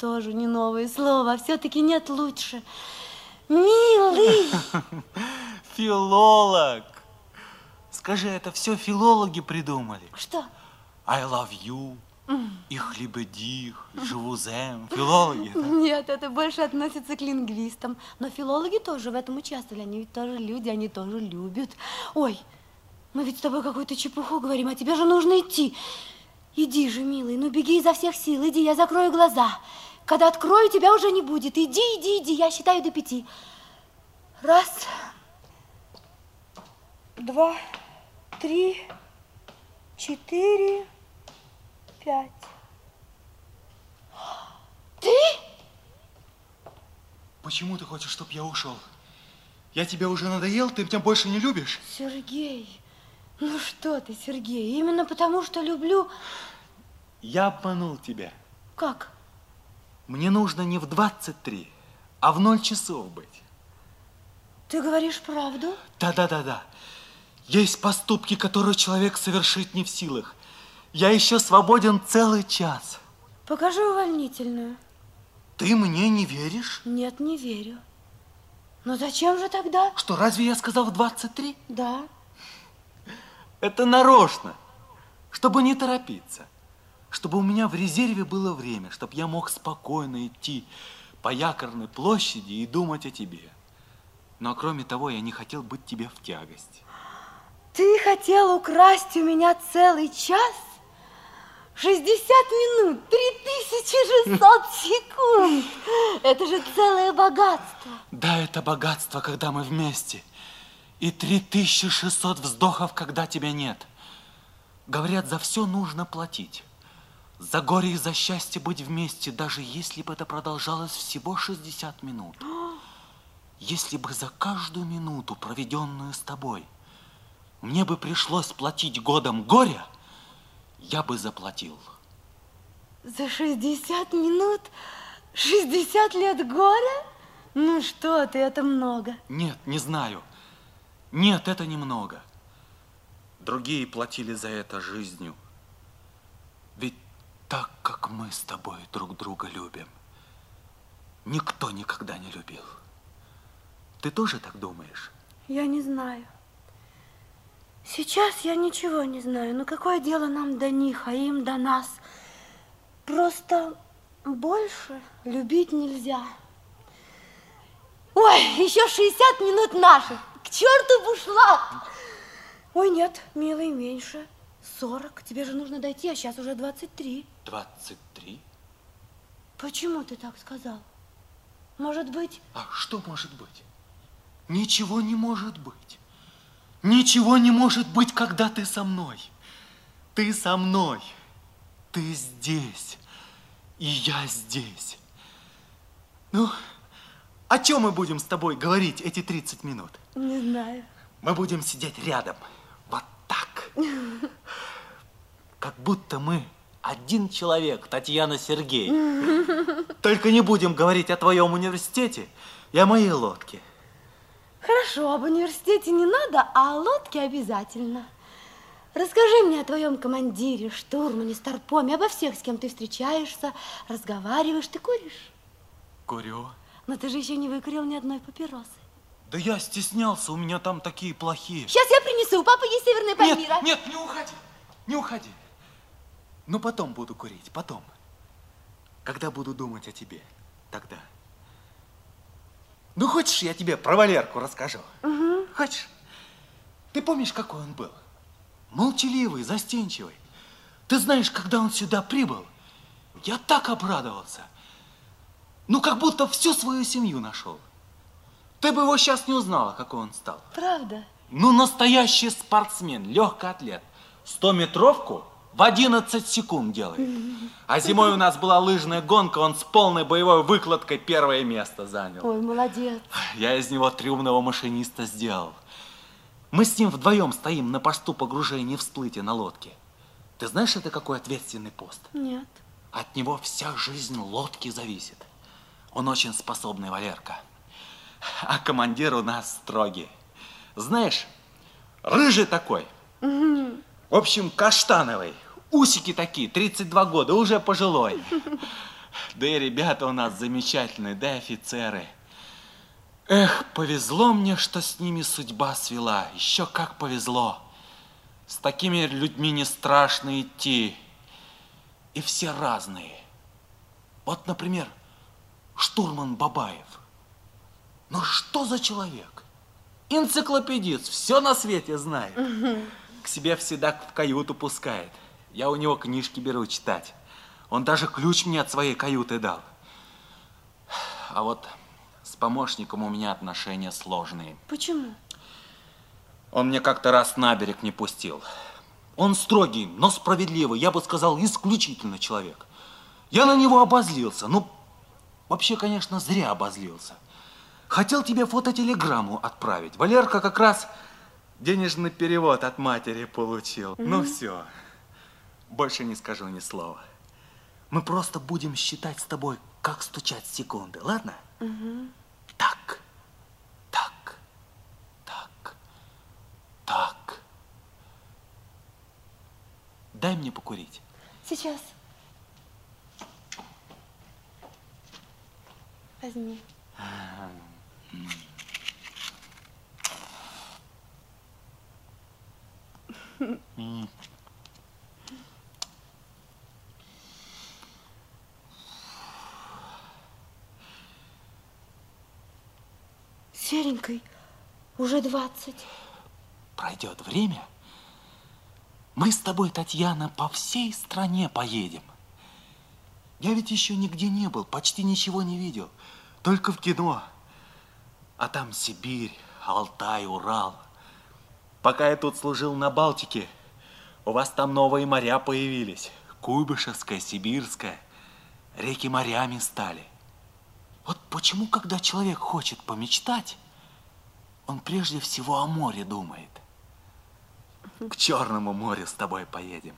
тоже не новое слово, а все-таки нет лучше. Милый! Филолог! Скажи, это все филологи придумали? Что? I love you, их лебедих, живузем, филологи. да? Нет, это больше относится к лингвистам. Но филологи тоже в этом участвовали. Они ведь тоже люди, они тоже любят. Ой, мы ведь с тобой какую-то чепуху говорим, а тебе же нужно идти. Иди же, милый, ну беги изо всех сил, иди, я закрою глаза. Когда открою, тебя уже не будет. Иди, иди, иди, я считаю до пяти. Раз, два, три, четыре, пять. Ты? Почему ты хочешь, чтобы я ушел? Я тебе уже надоел, ты меня больше не любишь? Сергей, ну что ты, Сергей, именно потому что люблю... Я обманул тебя. Как? Мне нужно не в 23, а в 0 часов быть. Ты говоришь правду? Да-да-да-да. Есть поступки, которые человек совершить не в силах. Я еще свободен целый час. Покажи увольнительную. Ты мне не веришь? Нет, не верю. Но зачем же тогда? Что, разве я сказал в 23? Да. Это нарочно, чтобы не торопиться. Чтобы у меня в резерве было время, чтобы я мог спокойно идти по якорной площади и думать о тебе. Но кроме того, я не хотел быть тебе в тягость. Ты хотел украсть у меня целый час? 60 минут, 3600 секунд. Это же целое богатство. Да, это богатство, когда мы вместе. И 3600 вздохов, когда тебя нет. Говорят, за все нужно платить. За горе и за счастье быть вместе, даже если бы это продолжалось всего 60 минут. Если бы за каждую минуту, проведенную с тобой, мне бы пришлось платить годом горя, я бы заплатил. За 60 минут 60 лет горя? Ну что ты, это много. Нет, не знаю. Нет, это немного. Другие платили за это жизнью. Ведь так, как мы с тобой друг друга любим, никто никогда не любил. Ты тоже так думаешь? Я не знаю. Сейчас я ничего не знаю. Но какое дело нам до них, а им до нас? Просто больше любить нельзя. Ой, еще 60 минут наших. К черту бушлат! Ой, нет, милый, меньше. 40. Тебе же нужно дойти, а сейчас уже 23. 23? Почему ты так сказал? Может быть... А что может быть? Ничего не может быть. Ничего не может быть, когда ты со мной. Ты со мной. Ты здесь. И я здесь. Ну, о чем мы будем с тобой говорить эти 30 минут? Не знаю. Мы будем сидеть рядом. Вот так. Как будто мы один человек, Татьяна Сергей. Только не будем говорить о твоем университете и о моей лодке. Хорошо, об университете не надо, а о лодке обязательно. Расскажи мне о твоем командире, штурмане, старпоме, обо всех, с кем ты встречаешься, разговариваешь. Ты куришь? Курю. Но ты же еще не выкурил ни одной папиросы. Да я стеснялся, у меня там такие плохие. Сейчас я принесу, у папы есть северная Пальмира. Нет, нет, не уходи, не уходи. Ну, потом буду курить, потом. Когда буду думать о тебе, тогда. Ну, хочешь, я тебе про Валерку расскажу? Угу. Хочешь? Ты помнишь, какой он был? Молчаливый, застенчивый. Ты знаешь, когда он сюда прибыл, я так обрадовался. Ну, как будто всю свою семью нашел. Ты бы его сейчас не узнала, какой он стал. Правда? Ну, настоящий спортсмен, легкий атлет. 100-метровку в 11 секунд делает. А зимой у нас была лыжная гонка, он с полной боевой выкладкой первое место занял. Ой, молодец. Я из него трюмного машиниста сделал. Мы с ним вдвоем стоим на посту погружения и всплытия на лодке. Ты знаешь, это какой ответственный пост? Нет. От него вся жизнь лодки зависит. Он очень способный Валерка. А командир у нас строгий. Знаешь, рыжий такой. В общем, каштановый. Усики такие, 32 года, уже пожилой. Да и ребята у нас замечательные, да и офицеры. Эх, повезло мне, что с ними судьба свела. Еще как повезло. С такими людьми не страшно идти. И все разные. Вот, например, штурман Бабаев. Ну что за человек? Энциклопедист, все на свете знает. К себе всегда в каюту пускает. Я у него книжки беру читать. Он даже ключ мне от своей каюты дал. А вот с помощником у меня отношения сложные. Почему? Он мне как-то раз на берег не пустил. Он строгий, но справедливый, я бы сказал, исключительно человек. Я на него обозлился. Ну, вообще, конечно, зря обозлился. Хотел тебе фототелеграмму отправить. Валерка как раз денежный перевод от матери получил. Mm -hmm. Ну все, больше не скажу ни слова. Мы просто будем считать с тобой, как стучать секунды, ладно? Угу. Так, так, так, так. Дай мне покурить. Сейчас. Возьми. Серенькой уже двадцать. Пройдет время, мы с тобой, Татьяна, по всей стране поедем. Я ведь еще нигде не был, почти ничего не видел, только в кино. А там Сибирь, Алтай, Урал. Пока я тут служил на Балтике, у вас там новые моря появились. Куйбышевская, Сибирская. Реки морями стали. Вот почему, когда человек хочет помечтать, он прежде всего о море думает. К Черному морю с тобой поедем.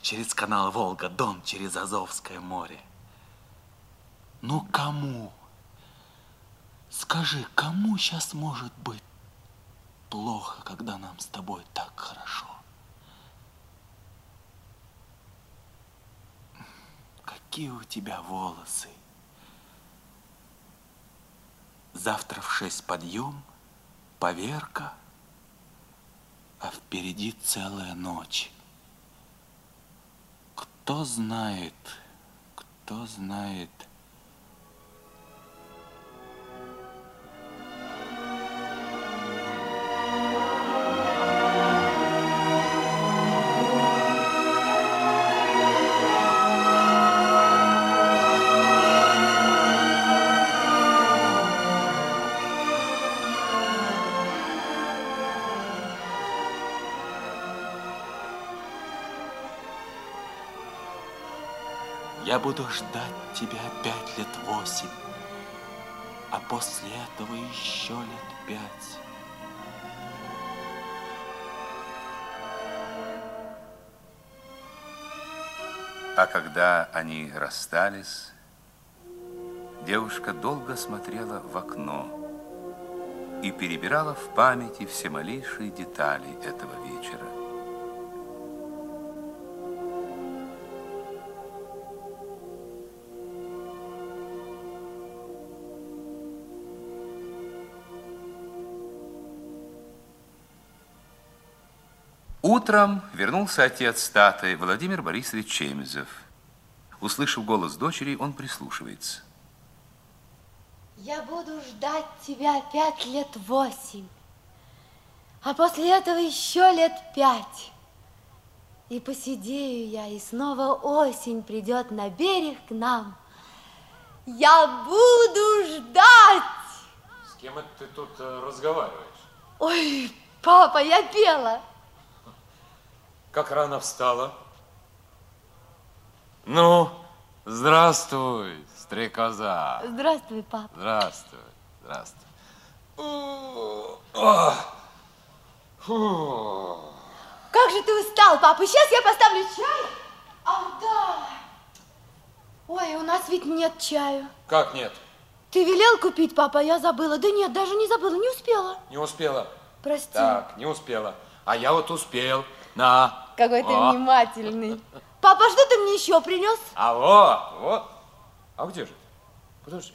Через канал Волга-Дон, через Азовское море. Ну, кому? Скажи, кому сейчас может быть плохо, когда нам с тобой так хорошо? Какие у тебя волосы? Завтра в шесть подъем, поверка, а впереди целая ночь. Кто знает, кто знает, Я буду ждать тебя пять лет восемь, а после этого еще лет пять. А когда они расстались, девушка долго смотрела в окно и перебирала в памяти все малейшие детали этого вечера. Утром вернулся отец Таты, Владимир Борисович Чемезов. Услышав голос дочери, он прислушивается. Я буду ждать тебя пять лет восемь, а после этого еще лет пять. И посидею я, и снова осень придет на берег к нам. Я буду ждать. С кем это ты тут э, разговариваешь? Ой, папа, я пела. Как рано встала? Ну, здравствуй, стрекоза. Здравствуй, папа. Здравствуй, здравствуй. Как же ты устал, папа? Сейчас я поставлю чай. Ах, да. Ой, у нас ведь нет чаю. Как нет? Ты велел купить, папа, а я забыла. Да нет, даже не забыла, не успела. Не успела? Прости. Так, не успела. А я вот успел. На. Какой ты О. внимательный. Папа, что ты мне еще принес? А вот, вот, А где же ты? Подожди.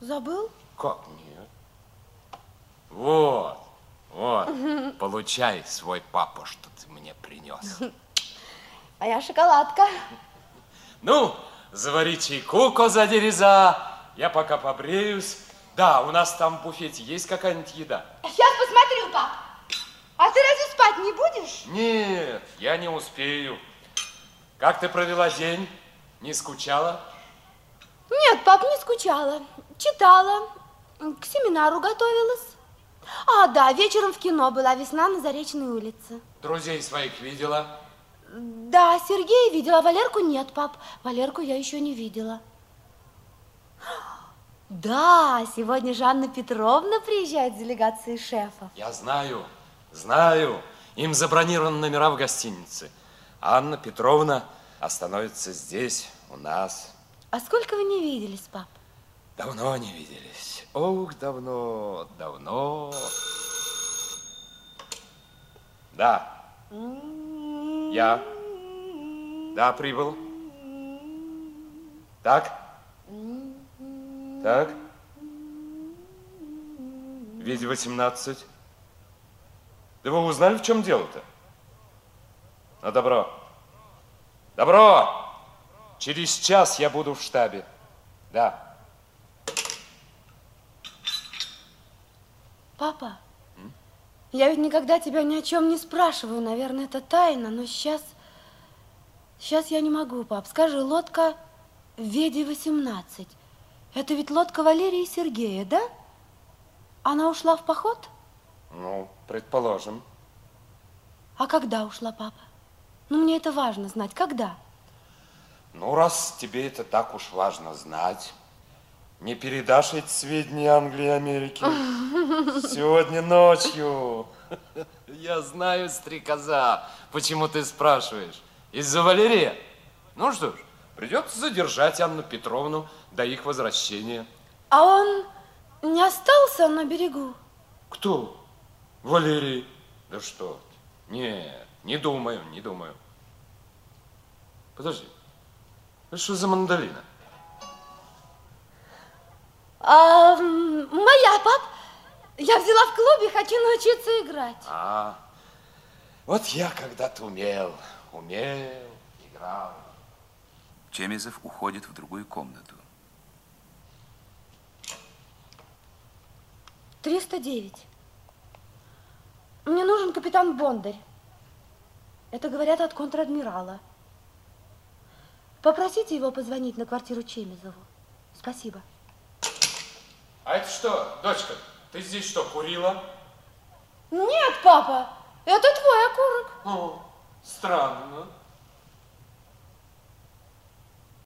Забыл? Как нет? Вот, вот. Получай свой папа, что ты мне принес. А я шоколадка. Ну, завари чайку, коза дереза. Я пока побреюсь. Да, у нас там в буфете есть какая-нибудь еда? Сейчас посмотрю, пап. А ты разве спать не будешь? Нет, я не успею. Как ты провела день? Не скучала? Нет, пап, не скучала. Читала. К семинару готовилась. А, да, вечером в кино была «Весна на Заречной улице». Друзей своих видела? Да, Сергея видела, а Валерку нет, пап. Валерку я еще не видела. Да, сегодня Жанна Петровна приезжает с делегацией шефов. Я знаю, знаю. Им забронированы номера в гостинице. Анна Петровна остановится здесь, у нас. А сколько вы не виделись, пап? Давно не виделись. Ох, давно, давно. Да. Я. Да, прибыл. Так? Так? Виде 18. Да вы узнали, в чем дело-то? Ну, добро. Добро! Через час я буду в штабе. Да. Папа, я ведь никогда тебя ни о чем не спрашиваю. Наверное, это тайна, но сейчас... Сейчас я не могу, пап. Скажи, лодка Веди 18. Это ведь лодка Валерии и Сергея, да? Она ушла в поход? Ну, предположим. А когда ушла папа? Ну, мне это важно знать. Когда? Ну, раз тебе это так уж важно знать, не передашь эти сведения Англии и Америки сегодня ночью. Я знаю, стрекоза, почему ты спрашиваешь. Из-за Валерия? Ну что ж, придется задержать Анну Петровну до их возвращения. А он не остался на берегу? Кто? Валерий. Да что ты. Нет, не думаю, не думаю. Подожди. Это что за мандолина? А, моя, пап. Я взяла в клубе, хочу научиться играть. А, вот я когда-то умел, умел, играл. Чемизов уходит в другую комнату. 309. Мне нужен капитан Бондарь. Это говорят от контр-адмирала. Попросите его позвонить на квартиру Чемизову. Спасибо. А это что, дочка, ты здесь что, курила? Нет, папа, это твой окурок. О, странно.